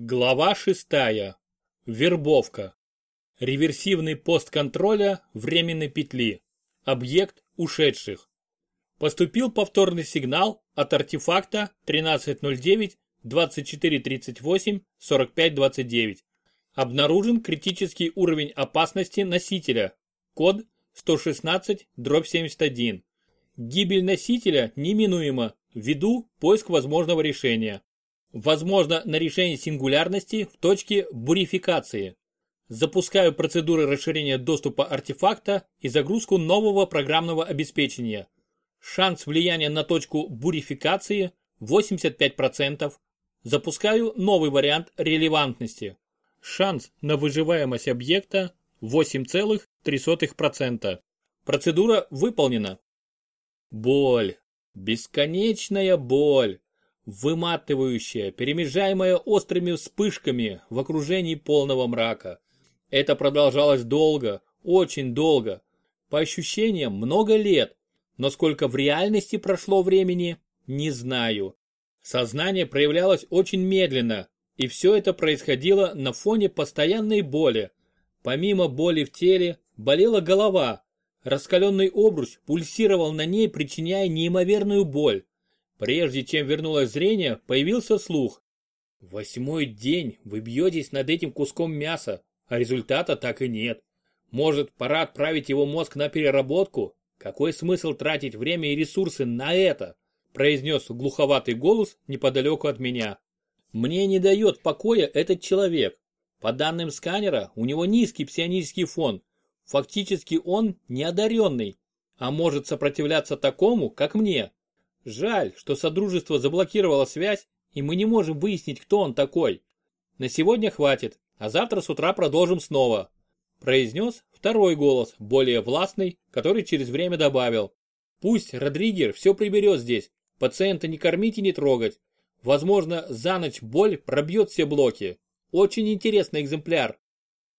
Глава шестая. Вербовка. Реверсивный пост контроля временной петли. Объект ушедших. Поступил повторный сигнал от артефакта 1309 2438 4529. Обнаружен критический уровень опасности носителя. Код 116 71. Гибель носителя неминуема ввиду поиск возможного решения. Возможно на решение сингулярности в точке бурификации. Запускаю процедуры расширения доступа артефакта и загрузку нового программного обеспечения. Шанс влияния на точку бурификации 85%. Запускаю новый вариант релевантности. Шанс на выживаемость объекта 8,3%. Процедура выполнена. Боль. Бесконечная боль выматывающая, перемежаемая острыми вспышками в окружении полного мрака. Это продолжалось долго, очень долго. По ощущениям, много лет, но сколько в реальности прошло времени, не знаю. Сознание проявлялось очень медленно, и все это происходило на фоне постоянной боли. Помимо боли в теле, болела голова. Раскаленный обруч пульсировал на ней, причиняя неимоверную боль. Прежде чем вернулось зрение, появился слух. Восьмой день вы бьетесь над этим куском мяса, а результата так и нет. Может, пора отправить его мозг на переработку? Какой смысл тратить время и ресурсы на это? произнес глуховатый голос неподалеку от меня. Мне не дает покоя этот человек. По данным сканера, у него низкий псионический фон. Фактически он неодаренный, а может сопротивляться такому, как мне. Жаль, что Содружество заблокировало связь, и мы не можем выяснить, кто он такой. На сегодня хватит, а завтра с утра продолжим снова. Произнес второй голос, более властный, который через время добавил. Пусть Родригер все приберет здесь, пациента не кормить и не трогать. Возможно, за ночь боль пробьет все блоки. Очень интересный экземпляр.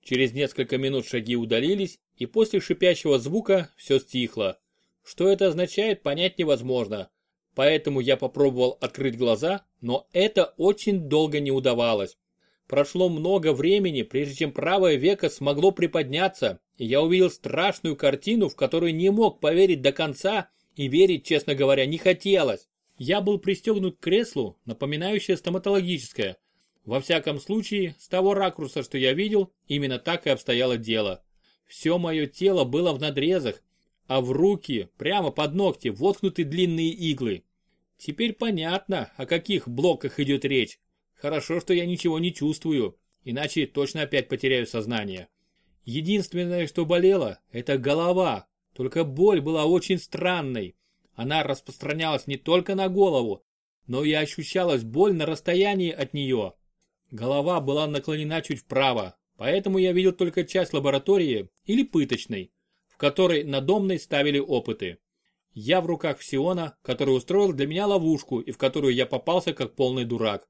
Через несколько минут шаги удалились, и после шипящего звука все стихло. Что это означает, понять невозможно поэтому я попробовал открыть глаза, но это очень долго не удавалось. Прошло много времени, прежде чем правое веко смогло приподняться, и я увидел страшную картину, в которую не мог поверить до конца, и верить, честно говоря, не хотелось. Я был пристегнут к креслу, напоминающее стоматологическое. Во всяком случае, с того ракурса, что я видел, именно так и обстояло дело. Все мое тело было в надрезах, а в руки, прямо под ногти, воткнуты длинные иглы. Теперь понятно, о каких блоках идет речь. Хорошо, что я ничего не чувствую, иначе точно опять потеряю сознание. Единственное, что болело, это голова, только боль была очень странной. Она распространялась не только на голову, но и ощущалась боль на расстоянии от нее. Голова была наклонена чуть вправо, поэтому я видел только часть лаборатории или пыточной, которой на домной ставили опыты. Я в руках Всиона, который устроил для меня ловушку и в которую я попался как полный дурак.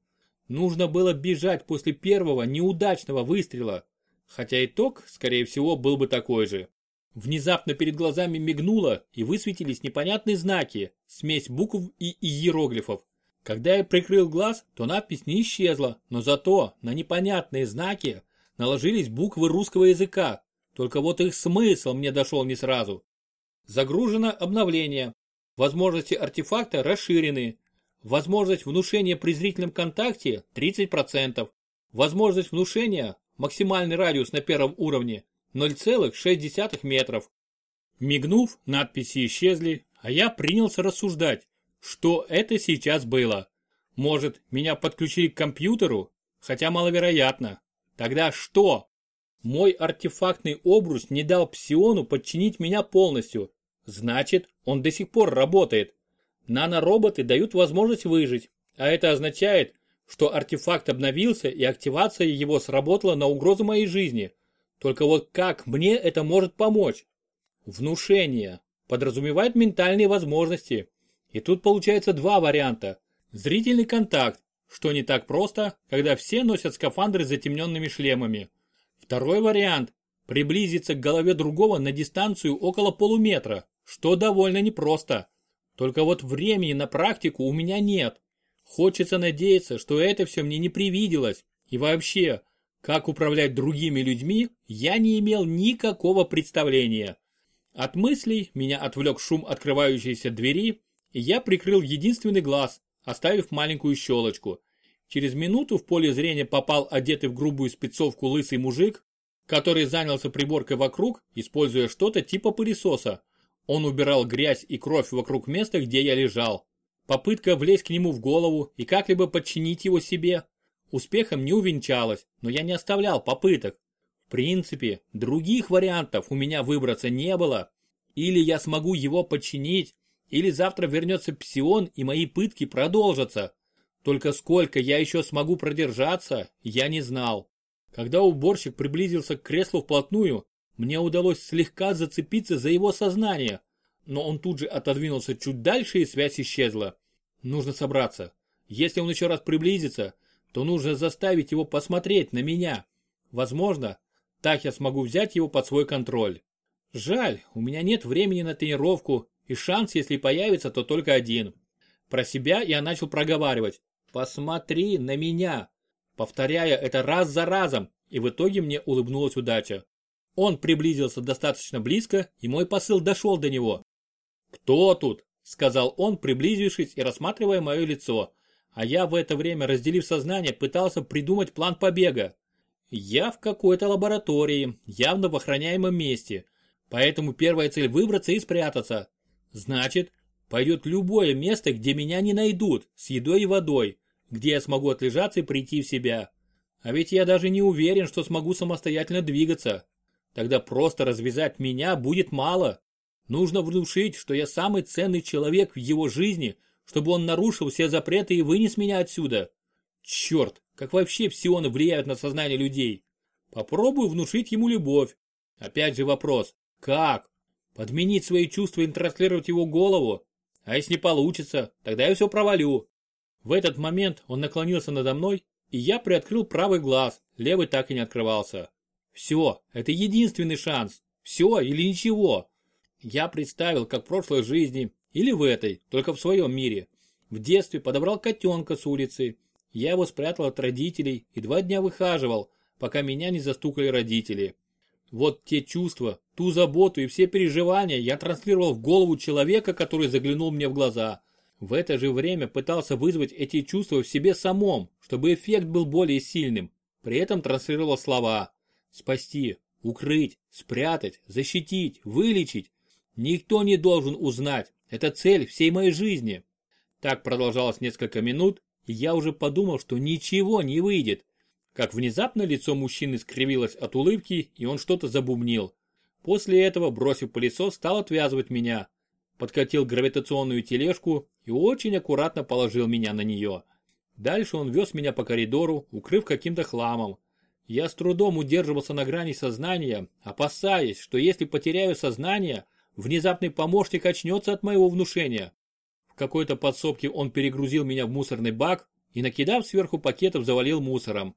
Нужно было бежать после первого неудачного выстрела, хотя итог, скорее всего, был бы такой же. Внезапно перед глазами мигнуло и высветились непонятные знаки, смесь букв и иероглифов. Когда я прикрыл глаз, то надпись не исчезла, но зато на непонятные знаки наложились буквы русского языка, только вот их смысл мне дошел не сразу. Загружено обновление. Возможности артефакта расширены. Возможность внушения при зрительном контакте 30%. Возможность внушения, максимальный радиус на первом уровне 0,6 метров. Мигнув, надписи исчезли, а я принялся рассуждать, что это сейчас было. Может, меня подключили к компьютеру? Хотя маловероятно. Тогда что? Мой артефактный обруч не дал псиону подчинить меня полностью, Значит, он до сих пор работает. Нанороботы дают возможность выжить, а это означает, что артефакт обновился и активация его сработала на угрозу моей жизни. Только вот как мне это может помочь? Внушение. Подразумевает ментальные возможности. И тут получается два варианта. Зрительный контакт, что не так просто, когда все носят скафандры с затемненными шлемами. Второй вариант – приблизиться к голове другого на дистанцию около полуметра что довольно непросто. Только вот времени на практику у меня нет. Хочется надеяться, что это все мне не привиделось, И вообще, как управлять другими людьми, я не имел никакого представления. От мыслей меня отвлек шум открывающейся двери, и я прикрыл единственный глаз, оставив маленькую щелочку. Через минуту в поле зрения попал одетый в грубую спецовку лысый мужик, который занялся приборкой вокруг, используя что-то типа пылесоса. Он убирал грязь и кровь вокруг места, где я лежал. Попытка влезть к нему в голову и как-либо подчинить его себе успехом не увенчалась, но я не оставлял попыток. В принципе, других вариантов у меня выбраться не было. Или я смогу его подчинить, или завтра вернется Псион и мои пытки продолжатся. Только сколько я еще смогу продержаться, я не знал. Когда уборщик приблизился к креслу вплотную, мне удалось слегка зацепиться за его сознание, но он тут же отодвинулся чуть дальше и связь исчезла. Нужно собраться. Если он еще раз приблизится, то нужно заставить его посмотреть на меня. Возможно, так я смогу взять его под свой контроль. Жаль, у меня нет времени на тренировку, и шанс, если появится, то только один. Про себя я начал проговаривать. «Посмотри на меня!» Повторяя это раз за разом, и в итоге мне улыбнулась удача. Он приблизился достаточно близко, и мой посыл дошел до него. «Кто тут?» – сказал он, приблизившись и рассматривая мое лицо. А я в это время, разделив сознание, пытался придумать план побега. Я в какой-то лаборатории, явно в охраняемом месте. Поэтому первая цель выбраться и спрятаться. Значит, пойдет любое место, где меня не найдут, с едой и водой, где я смогу отлежаться и прийти в себя. А ведь я даже не уверен, что смогу самостоятельно двигаться. Тогда просто развязать меня будет мало. Нужно внушить, что я самый ценный человек в его жизни, чтобы он нарушил все запреты и вынес меня отсюда. Черт, как вообще псионы влияют на сознание людей? Попробую внушить ему любовь. Опять же вопрос, как? Подменить свои чувства и транслировать его голову? А если не получится, тогда я все провалю. В этот момент он наклонился надо мной, и я приоткрыл правый глаз, левый так и не открывался. Все, это единственный шанс. Все или ничего. Я представил, как в прошлой жизни, или в этой, только в своем мире. В детстве подобрал котенка с улицы. Я его спрятал от родителей и два дня выхаживал, пока меня не застукали родители. Вот те чувства, ту заботу и все переживания я транслировал в голову человека, который заглянул мне в глаза. В это же время пытался вызвать эти чувства в себе самом, чтобы эффект был более сильным. При этом транслировал слова «спасти», «укрыть», «спрятать», «защитить», «вылечить». Никто не должен узнать, это цель всей моей жизни. Так продолжалось несколько минут, и я уже подумал, что ничего не выйдет. Как внезапно лицо мужчины скривилось от улыбки, и он что-то забубнил. После этого, бросив пылесос, стал отвязывать меня. Подкатил гравитационную тележку и очень аккуратно положил меня на нее. Дальше он вез меня по коридору, укрыв каким-то хламом. Я с трудом удерживался на грани сознания, опасаясь, что если потеряю сознание, внезапный помощник очнется от моего внушения. В какой-то подсобке он перегрузил меня в мусорный бак и, накидав сверху пакетов, завалил мусором.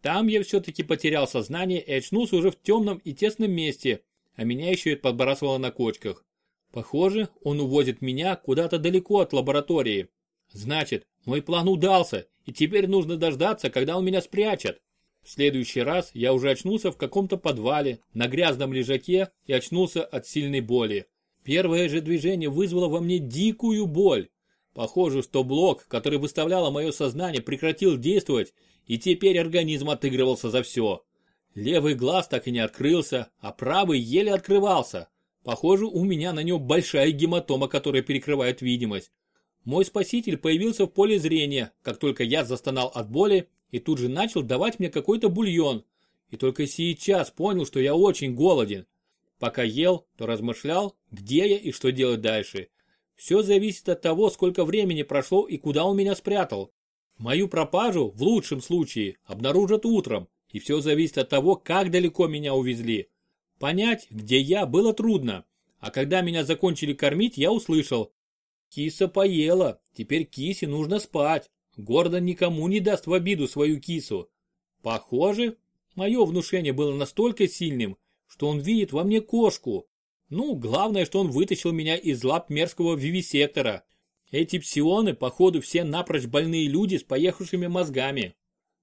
Там я все-таки потерял сознание и очнулся уже в темном и тесном месте, а меня еще и подбрасывало на кочках. Похоже, он увозит меня куда-то далеко от лаборатории. Значит, мой план удался, и теперь нужно дождаться, когда он меня спрячет. В следующий раз я уже очнулся в каком-то подвале, на грязном лежаке и очнулся от сильной боли. Первое же движение вызвало во мне дикую боль. Похоже, что блок, который выставляло мое сознание, прекратил действовать, и теперь организм отыгрывался за все. Левый глаз так и не открылся, а правый еле открывался. Похоже, у меня на нем большая гематома, которая перекрывает видимость. Мой спаситель появился в поле зрения, как только я застонал от боли и тут же начал давать мне какой-то бульон. И только сейчас понял, что я очень голоден. Пока ел, то размышлял, где я и что делать дальше. Все зависит от того, сколько времени прошло и куда он меня спрятал. Мою пропажу, в лучшем случае, обнаружат утром, и все зависит от того, как далеко меня увезли. Понять, где я, было трудно, а когда меня закончили кормить, я услышал. Киса поела, теперь кисе нужно спать. Гордон никому не даст в обиду свою кису. Похоже, мое внушение было настолько сильным, что он видит во мне кошку. Ну, главное, что он вытащил меня из лап мерзкого вивисектора. Эти псионы, походу, все напрочь больные люди с поехавшими мозгами.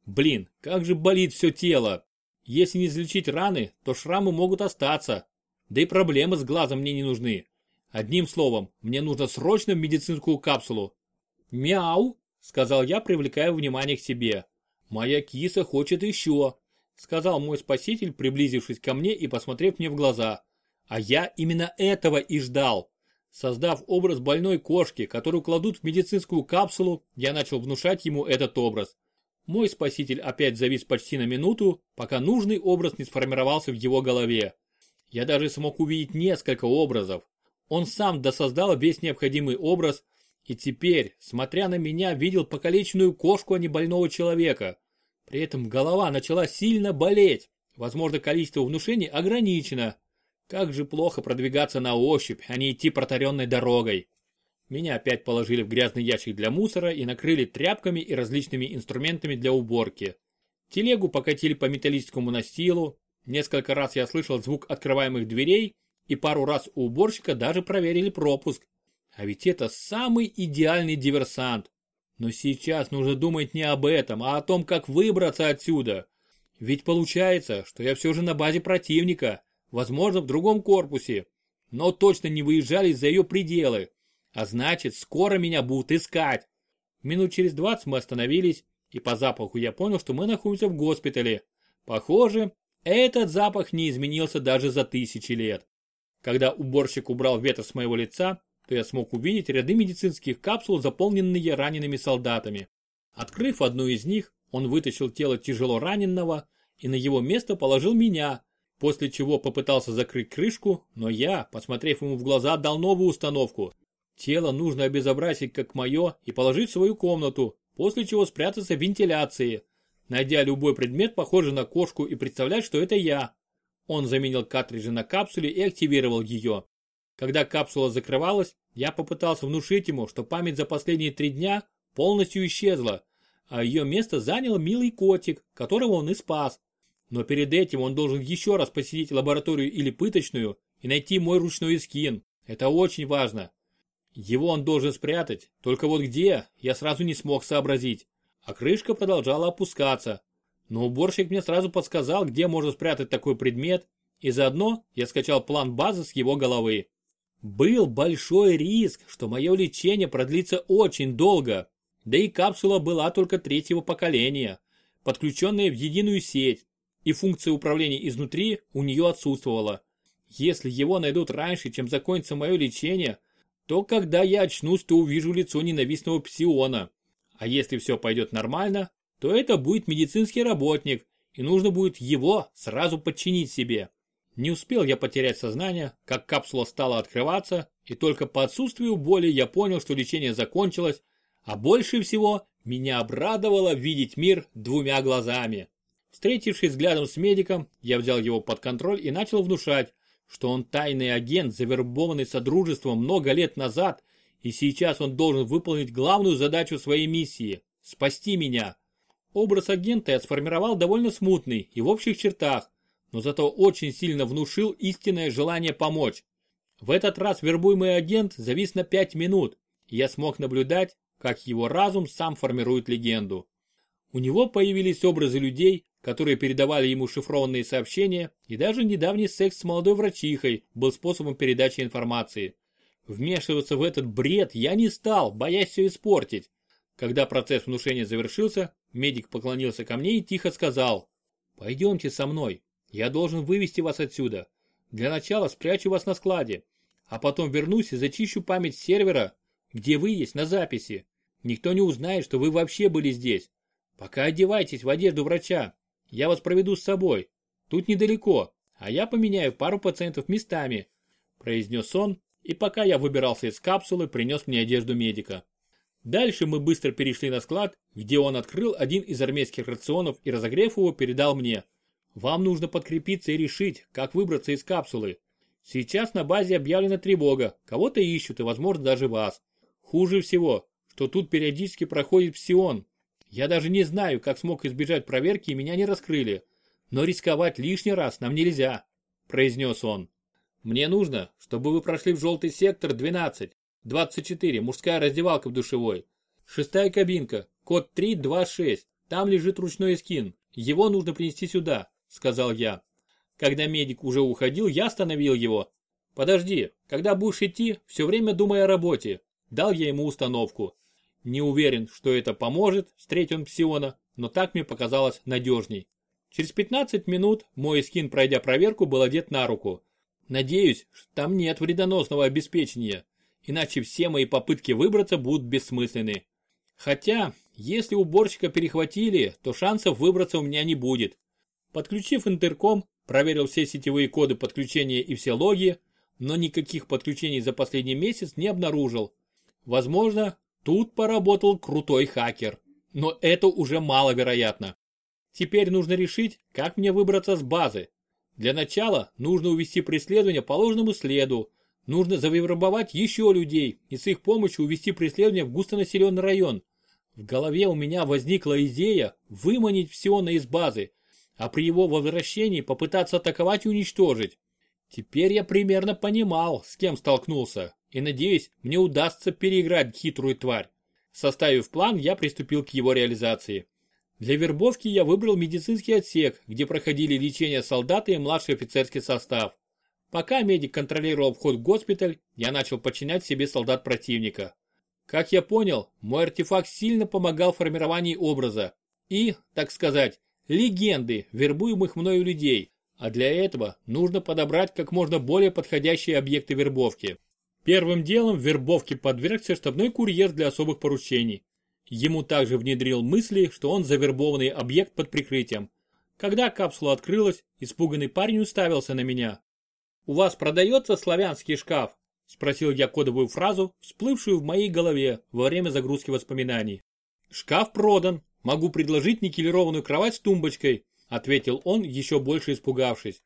Блин, как же болит все тело. Если не излечить раны, то шрамы могут остаться. Да и проблемы с глазом мне не нужны. Одним словом, мне нужно срочно медицинскую капсулу. Мяу, сказал я, привлекая внимание к себе. Моя киса хочет еще, сказал мой спаситель, приблизившись ко мне и посмотрев мне в глаза. А я именно этого и ждал. Создав образ больной кошки, которую кладут в медицинскую капсулу, я начал внушать ему этот образ. Мой спаситель опять завис почти на минуту, пока нужный образ не сформировался в его голове. Я даже смог увидеть несколько образов. Он сам досоздал весь необходимый образ, и теперь, смотря на меня, видел покалеченную кошку, а не больного человека. При этом голова начала сильно болеть. Возможно, количество внушений ограничено. Как же плохо продвигаться на ощупь, а не идти протаренной дорогой. Меня опять положили в грязный ящик для мусора и накрыли тряпками и различными инструментами для уборки. Телегу покатили по металлическому настилу. Несколько раз я слышал звук открываемых дверей и пару раз у уборщика даже проверили пропуск. А ведь это самый идеальный диверсант. Но сейчас нужно думать не об этом, а о том, как выбраться отсюда. Ведь получается, что я все же на базе противника, возможно в другом корпусе, но точно не выезжали за ее пределы. А значит, скоро меня будут искать. Минут через двадцать мы остановились, и по запаху я понял, что мы находимся в госпитале. Похоже, этот запах не изменился даже за тысячи лет. Когда уборщик убрал ветер с моего лица, то я смог увидеть ряды медицинских капсул, заполненные ранеными солдатами. Открыв одну из них, он вытащил тело тяжело раненого и на его место положил меня, после чего попытался закрыть крышку, но я, посмотрев ему в глаза, дал новую установку. Тело нужно обезобразить как мое и положить в свою комнату, после чего спрятаться в вентиляции, найдя любой предмет, похожий на кошку и представлять, что это я. Он заменил картриджи на капсуле и активировал ее. Когда капсула закрывалась, я попытался внушить ему, что память за последние три дня полностью исчезла, а ее место занял милый котик, которого он и спас. Но перед этим он должен еще раз посетить лабораторию или пыточную и найти мой ручной скин. Это очень важно. Его он должен спрятать, только вот где, я сразу не смог сообразить. А крышка продолжала опускаться. Но уборщик мне сразу подсказал, где можно спрятать такой предмет, и заодно я скачал план базы с его головы. Был большой риск, что мое лечение продлится очень долго, да и капсула была только третьего поколения, подключенная в единую сеть, и функция управления изнутри у нее отсутствовала. Если его найдут раньше, чем закончится мое лечение, то когда я очнусь, то увижу лицо ненавистного псиона. А если все пойдет нормально, то это будет медицинский работник, и нужно будет его сразу подчинить себе. Не успел я потерять сознание, как капсула стала открываться, и только по отсутствию боли я понял, что лечение закончилось, а больше всего меня обрадовало видеть мир двумя глазами. Встретившись взглядом с медиком, я взял его под контроль и начал внушать, что он тайный агент, завербованный Содружеством много лет назад, и сейчас он должен выполнить главную задачу своей миссии – спасти меня. Образ агента я сформировал довольно смутный и в общих чертах, но зато очень сильно внушил истинное желание помочь. В этот раз вербуемый агент завис на 5 минут, и я смог наблюдать, как его разум сам формирует легенду. У него появились образы людей, которые передавали ему шифрованные сообщения, и даже недавний секс с молодой врачихой был способом передачи информации. Вмешиваться в этот бред я не стал, боясь все испортить. Когда процесс внушения завершился, медик поклонился ко мне и тихо сказал, «Пойдемте со мной, я должен вывести вас отсюда. Для начала спрячу вас на складе, а потом вернусь и зачищу память сервера, где вы есть на записи. Никто не узнает, что вы вообще были здесь. Пока одевайтесь в одежду врача. Я вас проведу с собой. Тут недалеко, а я поменяю пару пациентов местами», произнес он, и пока я выбирался из капсулы, принес мне одежду медика. Дальше мы быстро перешли на склад, где он открыл один из армейских рационов и разогрев его передал мне. Вам нужно подкрепиться и решить, как выбраться из капсулы. Сейчас на базе объявлена тревога, кого-то ищут и, возможно, даже вас. Хуже всего, что тут периодически проходит псион. Я даже не знаю, как смог избежать проверки и меня не раскрыли. Но рисковать лишний раз нам нельзя, произнес он. Мне нужно, чтобы вы прошли в желтый сектор 12, 24, мужская раздевалка в душевой. Шестая кабинка, код 326. там лежит ручной скин. Его нужно принести сюда, сказал я. Когда медик уже уходил, я остановил его. Подожди, когда будешь идти, все время думай о работе. Дал я ему установку. Не уверен, что это поможет, встретить он псиона, но так мне показалось надежней. Через 15 минут мой скин, пройдя проверку, был одет на руку. Надеюсь, что там нет вредоносного обеспечения, иначе все мои попытки выбраться будут бессмысленны. Хотя, если уборщика перехватили, то шансов выбраться у меня не будет. Подключив интерком, проверил все сетевые коды подключения и все логи, но никаких подключений за последний месяц не обнаружил. Возможно, тут поработал крутой хакер, но это уже маловероятно. Теперь нужно решить, как мне выбраться с базы. Для начала нужно увести преследование по ложному следу. Нужно завербовать еще людей и с их помощью увести преследование в густонаселенный район. В голове у меня возникла идея выманить Псиона из базы, а при его возвращении попытаться атаковать и уничтожить. Теперь я примерно понимал, с кем столкнулся, и надеюсь, мне удастся переиграть хитрую тварь. Составив план, я приступил к его реализации. Для вербовки я выбрал медицинский отсек, где проходили лечение солдаты и младший офицерский состав. Пока медик контролировал вход в госпиталь, я начал подчинять себе солдат противника. Как я понял, мой артефакт сильно помогал в формировании образа и, так сказать, легенды вербуемых мною людей, а для этого нужно подобрать как можно более подходящие объекты вербовки. Первым делом вербовке подвергся штабной курьер для особых поручений. Ему также внедрил мысли, что он завербованный объект под прикрытием. Когда капсула открылась, испуганный парень уставился на меня. «У вас продается славянский шкаф?» – спросил я кодовую фразу, всплывшую в моей голове во время загрузки воспоминаний. «Шкаф продан. Могу предложить никелированную кровать с тумбочкой», – ответил он, еще больше испугавшись.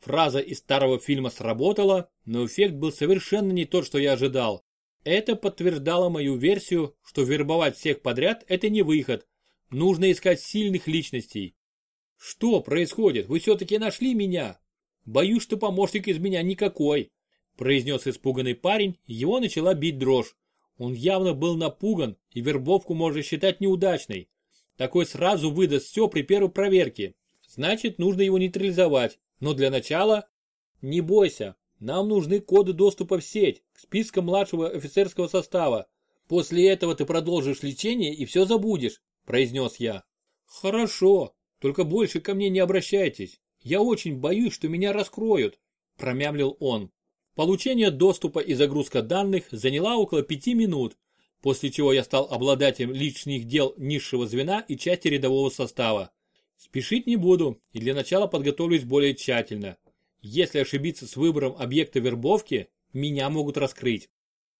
Фраза из старого фильма сработала, но эффект был совершенно не тот, что я ожидал. Это подтверждало мою версию, что вербовать всех подряд – это не выход. Нужно искать сильных личностей. Что происходит? Вы все-таки нашли меня? Боюсь, что помощник из меня никакой, произнес испуганный парень, его начала бить дрожь. Он явно был напуган и вербовку можно считать неудачной. Такой сразу выдаст все при первой проверке. Значит, нужно его нейтрализовать. Но для начала... Не бойся, нам нужны коды доступа в сеть, к спискам младшего офицерского состава. После этого ты продолжишь лечение и все забудешь, произнес я. Хорошо, только больше ко мне не обращайтесь. Я очень боюсь, что меня раскроют, промямлил он. Получение доступа и загрузка данных заняла около пяти минут, после чего я стал обладателем личных дел низшего звена и части рядового состава. Спешить не буду и для начала подготовлюсь более тщательно. Если ошибиться с выбором объекта вербовки, меня могут раскрыть.